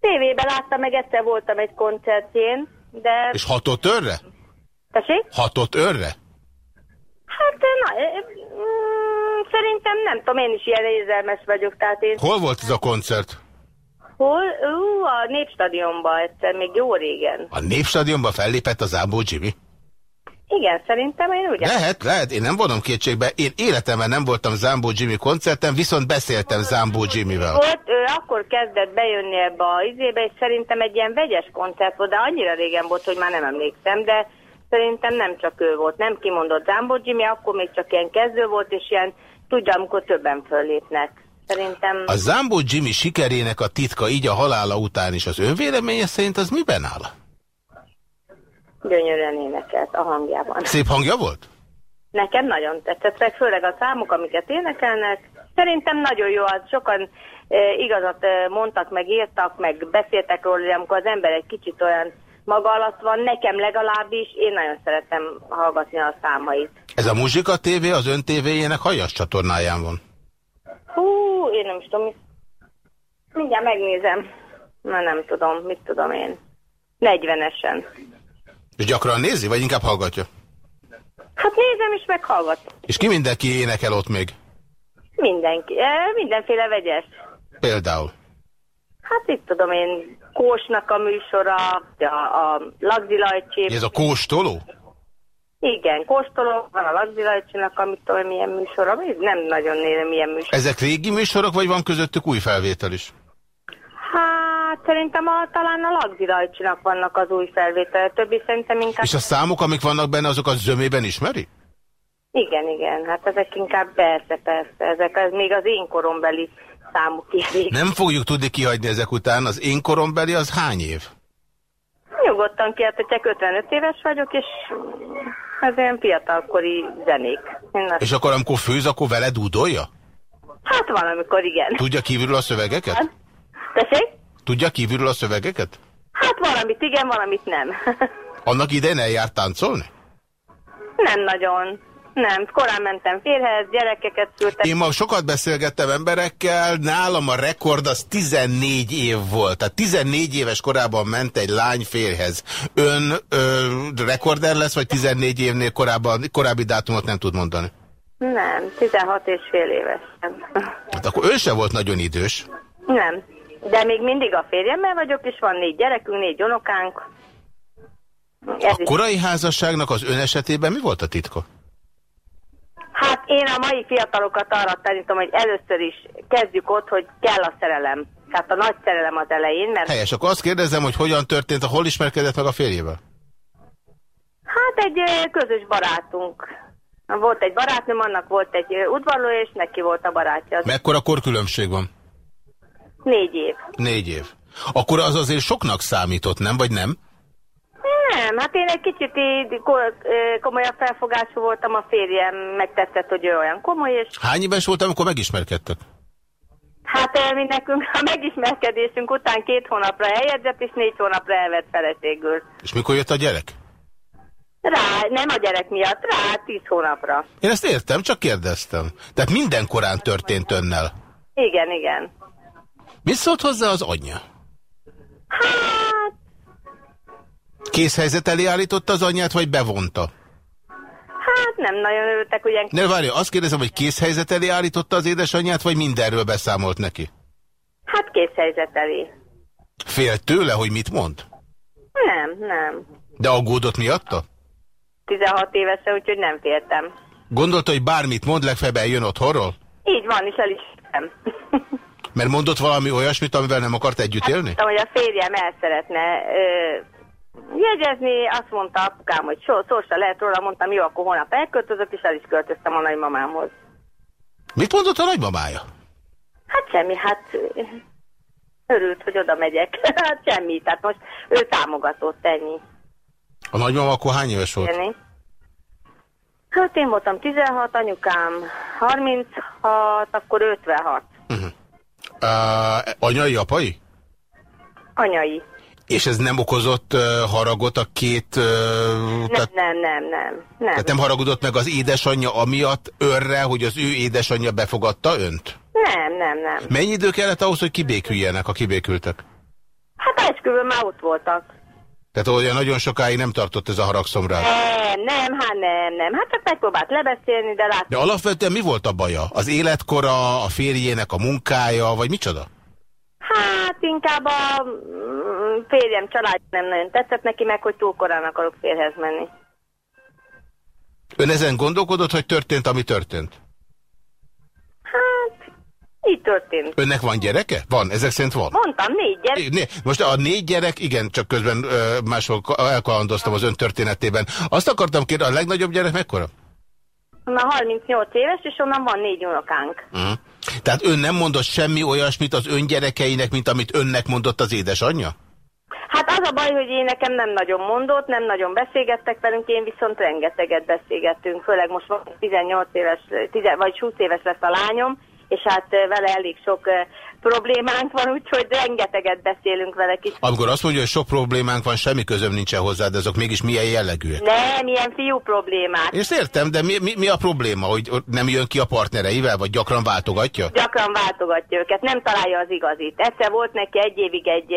tévében láttam, meg egyszer voltam egy koncertjén, de... És hatott önre? Tessék? Hatott önre? Hát na, Szerintem nem tudom, én is ilyen érzelmes vagyok. Tehát én... Hol volt ez a koncert? Hol? Ú, a Népstadionban egyszer, még jó régen. A Népstadionban fellépett az Ábó Jimmy? Igen, szerintem én ugye. Lehet, lehet, én nem vonom kétségbe. Én életemben nem voltam Zambó Jimmy koncerten, viszont beszéltem Zambó Jimmyvel. Ott ő akkor kezdett bejönni ebbe a izébe, és szerintem egy ilyen vegyes koncert volt, de annyira régen volt, hogy már nem emlékszem, de szerintem nem csak ő volt, nem kimondott Zambó Jimmy, akkor még csak ilyen kezdő volt, és ilyen tudja, amikor többen föllépnek. Szerintem... A Zambó Jimmy sikerének a titka így a halála után is az önvéleménye szerint az miben áll? Gyönyörűen énekelt a hangjában. Szép hangja volt? Nekem nagyon tetszett, főleg a számok, amiket énekelnek. Szerintem nagyon jó, az sokan e, igazat e, mondtak, meg írtak, meg beszéltek róla, hogy amikor az ember egy kicsit olyan maga alatt van, nekem legalábbis, én nagyon szeretem hallgatni a számait. Ez a Muzsika TV az ön tévéjének hajas csatornáján van? Hú, én nem is tudom. Mindjárt megnézem. Na nem tudom, mit tudom én. 40-esen. És gyakran nézi, vagy inkább hallgatja? Hát nézem is, meg hallgatom. És ki mindenki énekel ott még? Mindenki. E, mindenféle vegyes. Például? Hát itt tudom én, Kósnak a műsora, a, a Lagzi Lajcsi. Ez a kóstoló? Igen, kóstoló, van a Lagzi Lajcsinak, amit tudom, milyen műsora, nem nagyon nézem, milyen műsor. Ezek régi műsorok, vagy van közöttük új felvétel is? Hát szerintem a, talán a Lagzi Lajcsinak vannak az új felvétel, többi szerintem inkább... És a számok, amik vannak benne, azokat zömében ismeri? Igen, igen, hát ezek inkább persze, persze, ezek ez még az én korombeli számú kérés. Nem fogjuk tudni kihagyni ezek után. Az én korombeli az hány év? Nyugodtan kiadhatok, 55 éves vagyok, és ez ilyen fiatalkori zenék. És akkor amikor főz, akkor vele dúdolja? Hát van, amikor igen. Tudja kívülről a szövegeket? Hát, tessék? Tudja kívülről a szövegeket? Hát valamit igen, valamit nem. Annak idején eljárt táncolni? Nem nagyon. Nem, korán mentem férhez, gyerekeket szültem. Én ma sokat beszélgettem emberekkel, nálam a rekord az 14 év volt. Tehát 14 éves korában ment egy lány férhez. Ön ö, rekorder lesz, vagy 14 évnél korábban, korábbi dátumot nem tud mondani? Nem, 16 és fél éves. Hát akkor ő se volt nagyon idős. Nem, de még mindig a férjemmel vagyok, és van négy gyerekünk, négy unokánk. Ez a korai házasságnak az ön esetében mi volt a titka? Hát én a mai fiatalokat arra tanítom, hogy először is kezdjük ott, hogy kell a szerelem. Tehát a nagy szerelem az elején. Mert... Helyes, akkor azt kérdezem, hogy hogyan történt, hol ismerkedett meg a férjével? Hát egy közös barátunk. Volt egy barátnőm, annak volt egy udvarló, és neki volt a barátja. Mekkora korkülönbség van? Négy év. Négy év. Akkor az azért soknak számított, nem? Vagy nem? Nem, hát én egy kicsit így komolyabb felfogású voltam, a férjem megtetszett, hogy ő olyan komoly, és... Hány éves volt, amikor megismerkedtek? Hát mi nekünk a megismerkedésünk után két hónapra eljegyzett, és négy hónapra elvett feleségül. És mikor jött a gyerek? Rá, nem a gyerek miatt, rá tíz hónapra. Én ezt értem, csak kérdeztem. Tehát minden korán történt önnel. Igen, igen. Mi szólt hozzá az anyja? Hát, Készhelyzet elé állította az anyját, vagy bevonta? Hát nem nagyon örültek, ugye. Ne, várja, azt kérdezem, hogy készhelyzet elé állította az édesanyját, vagy mindenről beszámolt neki? Hát készhelyzet elé. Fél tőle, hogy mit mond? Nem, nem. De aggódott miatta? 16 évese, úgyhogy nem féltem. Gondolta, hogy bármit mond, legfeljebb eljön otthonról? Így van, és el is nem. Mert mondott valami olyasmit, amivel nem akart együtt élni? Hát, hogy a férjem el szeretne ö, jegyezni, azt mondta apukám, hogy so, szó se lehet róla, mondtam, jó, akkor holnap elköltözök, és el is költöztem a nagymamámhoz. Mit mondott a nagymamája? Hát semmi, hát örült, hogy oda megyek. hát semmi, tehát most ő támogatott ennyi. A nagymama akkor hány éves volt? Jenny? Hát én voltam 16, anyukám 36, akkor 56. Uh -huh. Uh, anyai, apai? Anyai. És ez nem okozott uh, haragot a két... Uh, nem, tehát, nem, nem, nem, nem. Tehát nem haragudott meg az édesanyja amiatt önre, hogy az ő édesanyja befogadta önt? Nem, nem, nem. Mennyi idő kellett ahhoz, hogy kibéküljenek, ha kibékültek? Hát esküvőn már ott voltak. Tehát olyan nagyon sokáig nem tartott ez a haragszom rá? Nem, nem, hát nem, nem. Hát csak megpróbált lebeszélni, de lát. De alapvetően mi volt a baja? Az életkora, a férjének a munkája, vagy micsoda? Hát inkább a férjem család nem nagyon tetszett neki meg, hogy túl korán akarok férhez menni. Ön ezen gondolkodott, hogy történt, ami történt? Hát, így történt. Önnek van gyereke? Van, ezek szerint van. Mondtam, négy gyerek. Né, most a négy gyerek, igen, csak közben ö, máshol elkalandoztam az ön történetében. Azt akartam kérdezni, a legnagyobb gyerek mekkora? Na 38 éves, és onnan van négy unokánk. Uh -huh. Tehát ön nem mondott semmi olyasmit az ön gyerekeinek, mint amit önnek mondott az édesanyja? Hát az a baj, hogy én nekem nem nagyon mondott, nem nagyon beszélgettek velünk, én viszont rengeteget beszélgettünk, főleg most van 18 éves, 10, vagy 20 éves lesz a lányom, és hát vele elég sok problémánk van, úgyhogy rengeteget beszélünk vele kis. Amikor azt mondja, hogy sok problémánk van, semmi közöm nincsen hozzá, de azok mégis milyen jellegűek? Nem, ilyen fiú problémák. Én ezt értem, de mi, mi, mi a probléma, hogy nem jön ki a partnereivel, vagy gyakran váltogatja? Gyakran váltogatja őket, nem találja az igazit. Egyszer volt neki egy évig egy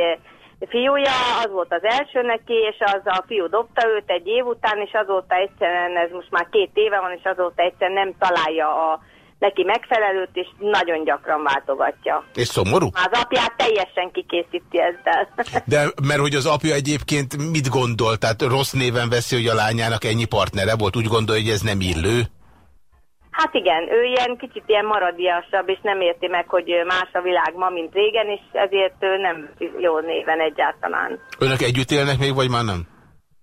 fiúja, az volt az első neki, és az a fiú dobta őt egy év után, és azóta egyszerűen, ez most már két éve van, és azóta egyszerűen nem találja a neki megfelelőt, és nagyon gyakran váltogatja. És szomorú? Az apját teljesen kikészíti ezzel. De mert hogy az apja egyébként mit gondol? Tehát rossz néven veszi, hogy a lányának ennyi partnere volt, úgy gondolja, hogy ez nem illő? Hát igen, ő ilyen kicsit ilyen maradiasabb, és nem érti meg, hogy más a világ ma, mint régen, és ezért ő nem jó néven egyáltalán. Önök együtt élnek még, vagy már nem?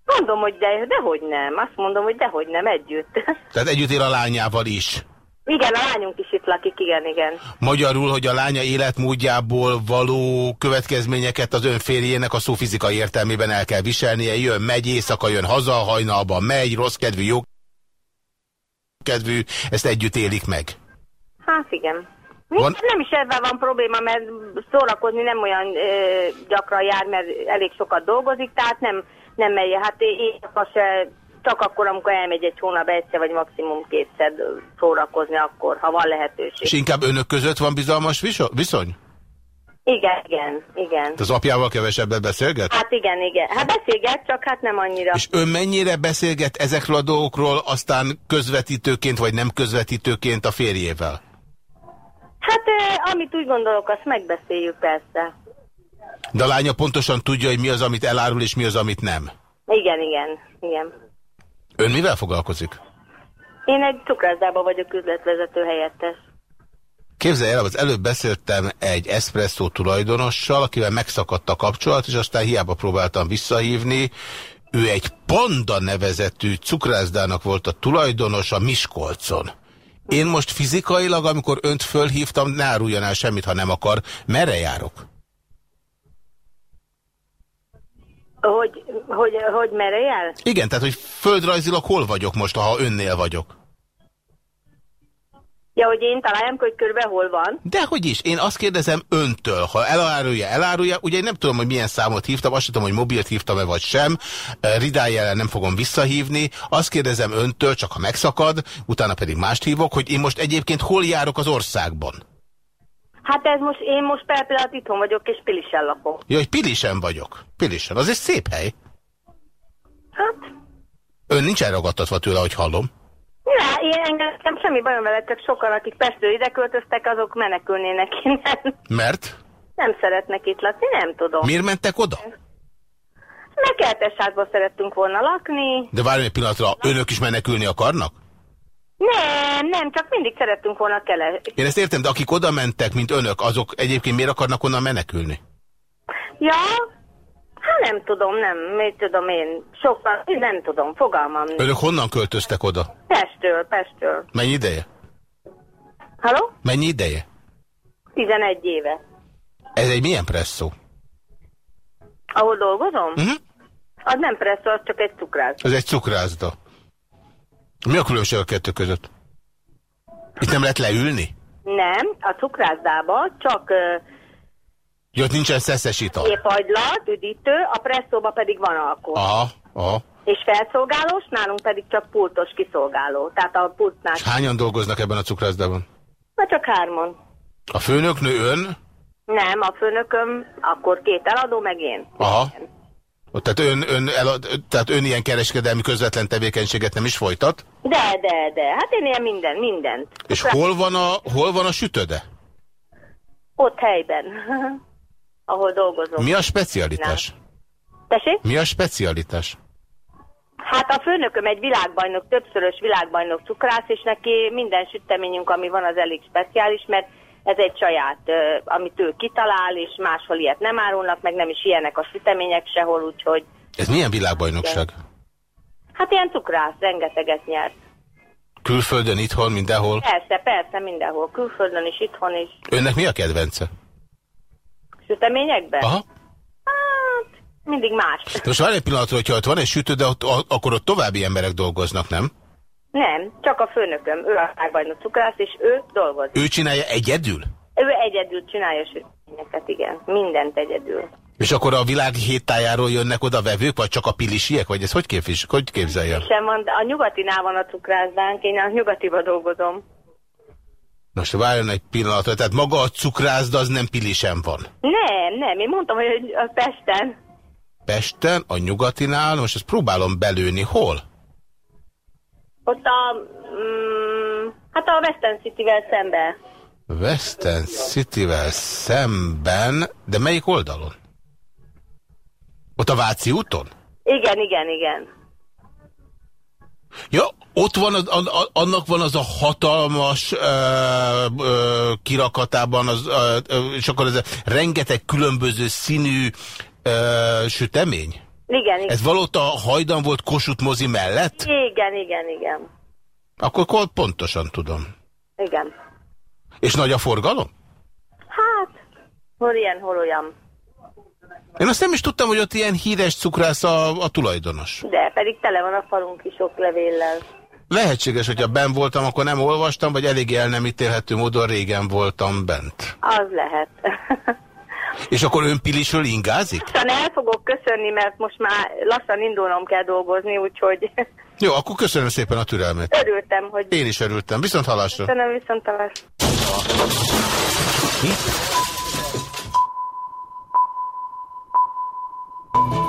Mondom, hogy de, dehogy nem. Azt mondom, hogy dehogy nem, együtt. Tehát együtt él a lányával is? Igen, a lányunk is itt lakik, igen, igen. Magyarul, hogy a lánya életmódjából való következményeket az ön férjének a szó fizikai értelmében el kell viselnie. Jön, megy, éjszaka jön haza, hajnalban megy, rossz kedvű, jó kedvű, ezt együtt élik meg. Hát igen. Van... Nem is ebben van probléma, mert szórakozni nem olyan ö, gyakran jár, mert elég sokat dolgozik, tehát nem, nem megy. Hát én se csak akkor, amikor elmegy egy hónap egyszer, vagy maximum kétszer szórakozni, akkor, ha van lehetőség. És inkább önök között van bizalmas viszony? Igen, igen, igen. Az apjával kevesebbet beszélget? Hát igen, igen. Hát beszélget, csak hát nem annyira. És ön mennyire beszélget ezekről a dolgokról, aztán közvetítőként, vagy nem közvetítőként a férjével? Hát amit úgy gondolok, azt megbeszéljük persze. De a lánya pontosan tudja, hogy mi az, amit elárul, és mi az, amit nem? Igen, igen, igen. Ön mivel foglalkozik? Én egy cukrászdában vagyok üzletvezető helyettes. Képzelj el, az előbb beszéltem egy espresso tulajdonossal, akivel megszakadt a kapcsolat, és aztán hiába próbáltam visszahívni. Ő egy Panda nevezetű cukrászdának volt a tulajdonos a Miskolcon. Én most fizikailag, amikor önt fölhívtam, ne áruljon el semmit, ha nem akar. Merre járok? Hogy, hogy, hogy merre jár? Igen, tehát hogy földrajzilag hol vagyok most, ha önnél vagyok? Ja, hogy én találjam, hogy körbe hol van. Dehogy is. Én azt kérdezem öntől. Ha elárulja, elárulja. Ugye én nem tudom, hogy milyen számot hívtam, azt sem tudom, hogy mobilt hívtam-e vagy sem. Ridájjel nem fogom visszahívni. Azt kérdezem öntől, csak ha megszakad, utána pedig mást hívok, hogy én most egyébként hol járok az országban. Hát ez most, én most például itthon vagyok, és Pilisen lakom. Hogy Pilisen vagyok. Pilisen. Az egy szép hely. Hát. Ön nincs elragadtatva tőle, hogy hallom. Ne, én engem semmi bajom vele, csak sokan, akik Pestről ide költöztek, azok menekülnének innen. Mert? Nem szeretnek itt lakni, nem tudom. Miért mentek oda? Meg kertesházban szerettünk volna lakni. De várj egy pillanatra, önök is menekülni akarnak? Nem, nem, csak mindig szerettünk volna kele. Én ezt értem, de akik oda mentek, mint önök, azok egyébként miért akarnak onnan menekülni? Ja, hát nem tudom, nem, mit tudom én, sokkal, nem tudom, fogalmam. Önök honnan költöztek oda? Pestről, Pestről. Mennyi ideje? Halló? Mennyi ideje? 11 éve. Ez egy milyen presszó? Ahol dolgozom? Uh mhm. -huh. Az nem presszó, az csak egy cukrászda. Ez egy cukrászda. Mi a különbség a kettő között? Itt nem lehet leülni? Nem, a cukrászdába csak Jó, nincsen szeszes ital. Épagylat, üdítő, a presszóba pedig van alkohol. Aha, aha. És felszolgálós, nálunk pedig csak pultos kiszolgáló. Tehát a pultnál. És hányan dolgoznak ebben a cukrászdában? Na csak hárman. A főnöknő ön? Nem, a főnököm, akkor két eladó, meg én. Aha. Tehát ön, ön, elad, tehát ön ilyen kereskedelmi közvetlen tevékenységet nem is folytat? De, de, de. Hát én ilyen minden, mindent. És hol van a, hol van a sütöde? Ott helyben, ahol dolgozom. Mi a specialitás? Tessék? Mi a specialitás? Hát a főnököm egy világbajnok, többszörös világbajnok cukrász, és neki minden süteményünk, ami van, az elég speciális, mert ez egy saját, amit ő kitalál, és máshol ilyet nem árulnak, meg nem is ilyenek a sütemények sehol, úgyhogy... Ez milyen világbajnokság? Hát ilyen cukrász, rengeteget nyert. Külföldön, itthon, mindenhol? Persze, persze, mindenhol. Külföldön is, itthon is. Önnek mi a kedvence? Süteményekben? Aha. Hát, mindig más. Most várj egy pillanatra, hogyha ott van egy sütő, de ott, akkor ott további emberek dolgoznak, nem? Nem, csak a főnököm. Ő a világbajnok cukrász, és ő dolgozik. Ő csinálja egyedül? Ő egyedül csinálja süteményeket, igen. Mindent egyedül. És akkor a világ héttájáról jönnek oda vevők, vagy csak a pilisiek, vagy ez hogy, képvis, hogy képzelje? Sem van, a nyugatinál van a cukrászdánk, én a nyugatiba dolgozom. Most várjon egy pillanatra, tehát maga a cukrászda az nem pilisen van? Nem, nem, én mondtam, hogy a Pesten. Pesten, a nyugatinál, most ezt próbálom belőni, hol? Ott a, mm, hát a Western City-vel szembe. Western City-vel szemben, de melyik oldalon? Ott a Váci úton? Igen, igen, igen. Ja, ott van, az, annak van az a hatalmas ö, ö, kirakatában, az, ö, és akkor ez a rengeteg különböző színű ö, sütemény? Igen, igen. Ez valóta hajdan volt Kossuth mozi mellett? Igen, igen, igen. Akkor pontosan tudom. Igen. És nagy a forgalom? Hát, hol ilyen, hol olyan. Én azt nem is tudtam, hogy ott ilyen híres cukrász a, a tulajdonos. De pedig tele van a falunk is sok levéllel. Lehetséges, hogyha ben voltam, akkor nem olvastam, vagy elég el nem ítélhető módon régen voltam bent. Az lehet. És akkor ön Pilisről ingázik? Lassan el fogok köszönni, mert most már lassan indulnom kell dolgozni, úgyhogy... Jó, akkor köszönöm szépen a türelmet. Örültem, hogy... Én is örültem. Viszont hallásra. Köszönöm, viszont hallásra.